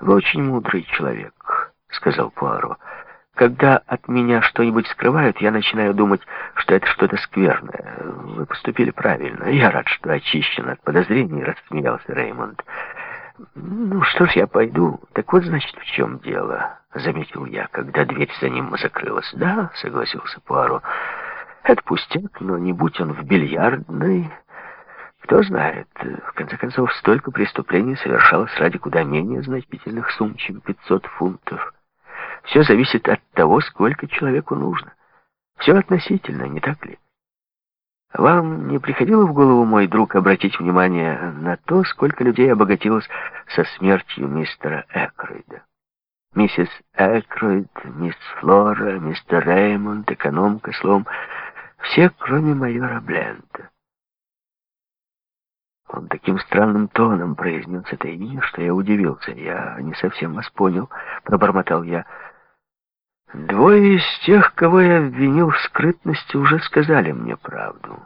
«Вы очень мудрый человек», — сказал Пуаро. «Когда от меня что-нибудь скрывают, я начинаю думать, что это что-то скверное. Вы поступили правильно. Я рад, что очищен от подозрений», — рассмеялся Реймонд. «Ну что ж, я пойду. Так вот, значит, в чем дело», — заметил я, когда дверь за ним закрылась. «Да», — согласился Пуаро. «Это пустяк, но не будь он в бильярдной...» Кто знает, в конце концов, столько преступлений совершалось ради куда менее значительных сумм, чем 500 фунтов. Все зависит от того, сколько человеку нужно. Все относительно, не так ли? Вам не приходило в голову, мой друг, обратить внимание на то, сколько людей обогатилось со смертью мистера Экройда? Миссис Экройд, мисс Флора, мистер Реймонд, экономка, словом, все, кроме майора Блента. Он таким странным тоном произнес это имя, что я удивился. Я не совсем вас понял, пробормотал я. Двое из тех, кого я обвинил в скрытности, уже сказали мне правду.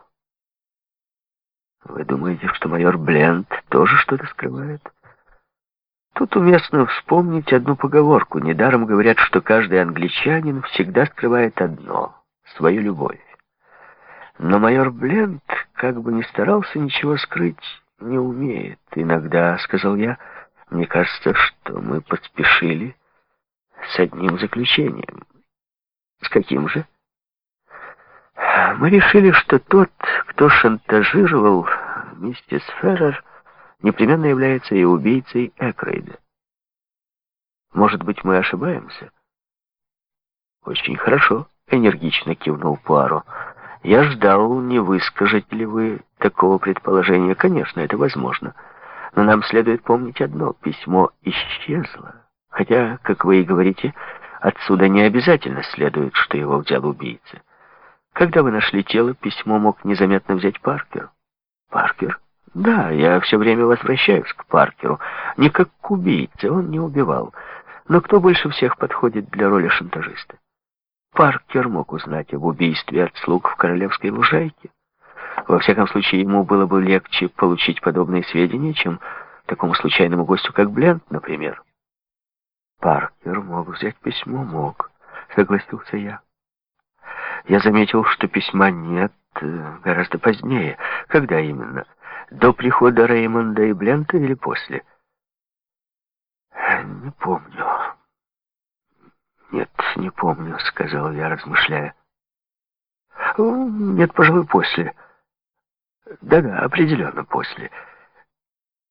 Вы думаете, что майор Бленд тоже что-то скрывает? Тут уместно вспомнить одну поговорку. Недаром говорят, что каждый англичанин всегда скрывает одно — свою любовь. Но майор Бленд, как бы ни старался ничего скрыть, не умеет. Иногда, — сказал я, — мне кажется, что мы поспешили с одним заключением. С каким же? Мы решили, что тот, кто шантажировал миссис Феррер, непременно является и убийцей Экрейда. Может быть, мы ошибаемся? Очень хорошо, энергично кивнул Пуаро. Я ждал, не выскажете ли вы такого предположения. Конечно, это возможно. Но нам следует помнить одно. Письмо исчезло. Хотя, как вы и говорите, отсюда не обязательно следует, что его взял убийца. Когда вы нашли тело, письмо мог незаметно взять Паркер. Паркер? Да, я все время возвращаюсь к Паркеру. Не как к убийце, он не убивал. Но кто больше всех подходит для роли шантажиста? Паркер мог узнать об убийстве от слуг в Королевской лужайке. Во всяком случае, ему было бы легче получить подобные сведения, чем такому случайному гостю, как Бленд, например. Паркер мог взять письмо, мог, согласился я. Я заметил, что письма нет э, гораздо позднее. Когда именно? До прихода Реймонда и Блента или после? Не помню. «Нет, не помню», — сказал я, размышляя. «Нет, пожалуй, после. Да-да, определенно после.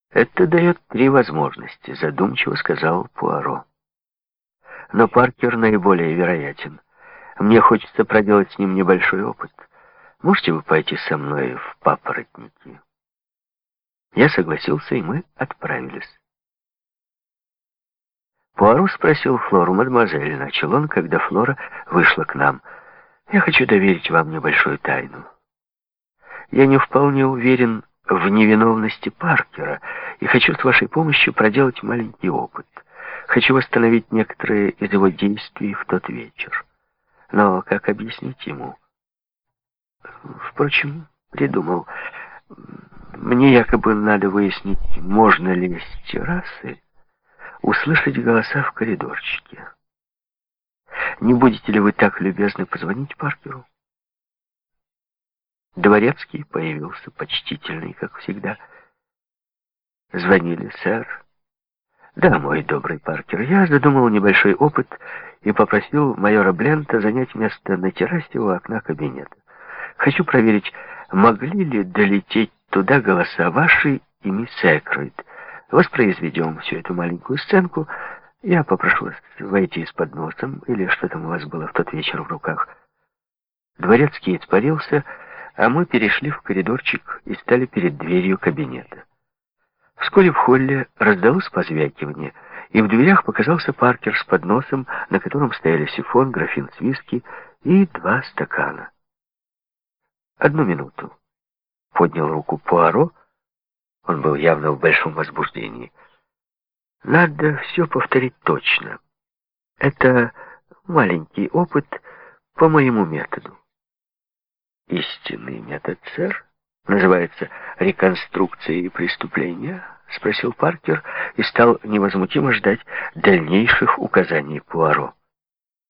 Это дает три возможности», — задумчиво сказал Пуаро. «Но Паркер наиболее вероятен. Мне хочется проделать с ним небольшой опыт. Можете вы пойти со мной в папоротники?» Я согласился, и мы отправились. Пуару спросил Флору, мадемуазель, начал он, когда Флора вышла к нам. Я хочу доверить вам небольшую тайну. Я не вполне уверен в невиновности Паркера и хочу с вашей помощью проделать маленький опыт. Хочу восстановить некоторые из его действий в тот вечер. Но как объяснить ему? Впрочем, придумал. Мне якобы надо выяснить, можно ли с террасы услышать голоса в коридорчике. Не будете ли вы так любезны позвонить Паркеру? Дворецкий появился почтительный, как всегда. Звонили, сэр. Да, мой добрый Паркер, я задумал небольшой опыт и попросил майора Блента занять место на террасе у окна кабинета. Хочу проверить, могли ли долететь туда голоса ваши и мисс Экройд, Воспроизведем всю эту маленькую сценку. Я попрошу вас войти с подносом, или что там у вас было в тот вечер в руках. Дворецкий испарился, а мы перешли в коридорчик и стали перед дверью кабинета. Вскоре в холле раздалось позвякивание, и в дверях показался Паркер с подносом, на котором стояли сифон, графин с виски и два стакана. «Одну минуту», — поднял руку Пуаро, — он был явно в большом возбуждении. Надо все повторить точно. Это маленький опыт по моему методу. Истинный метод, сэр, называется реконструкцией преступления, — спросил Паркер и стал невозмутимо ждать дальнейших указаний Пуаро.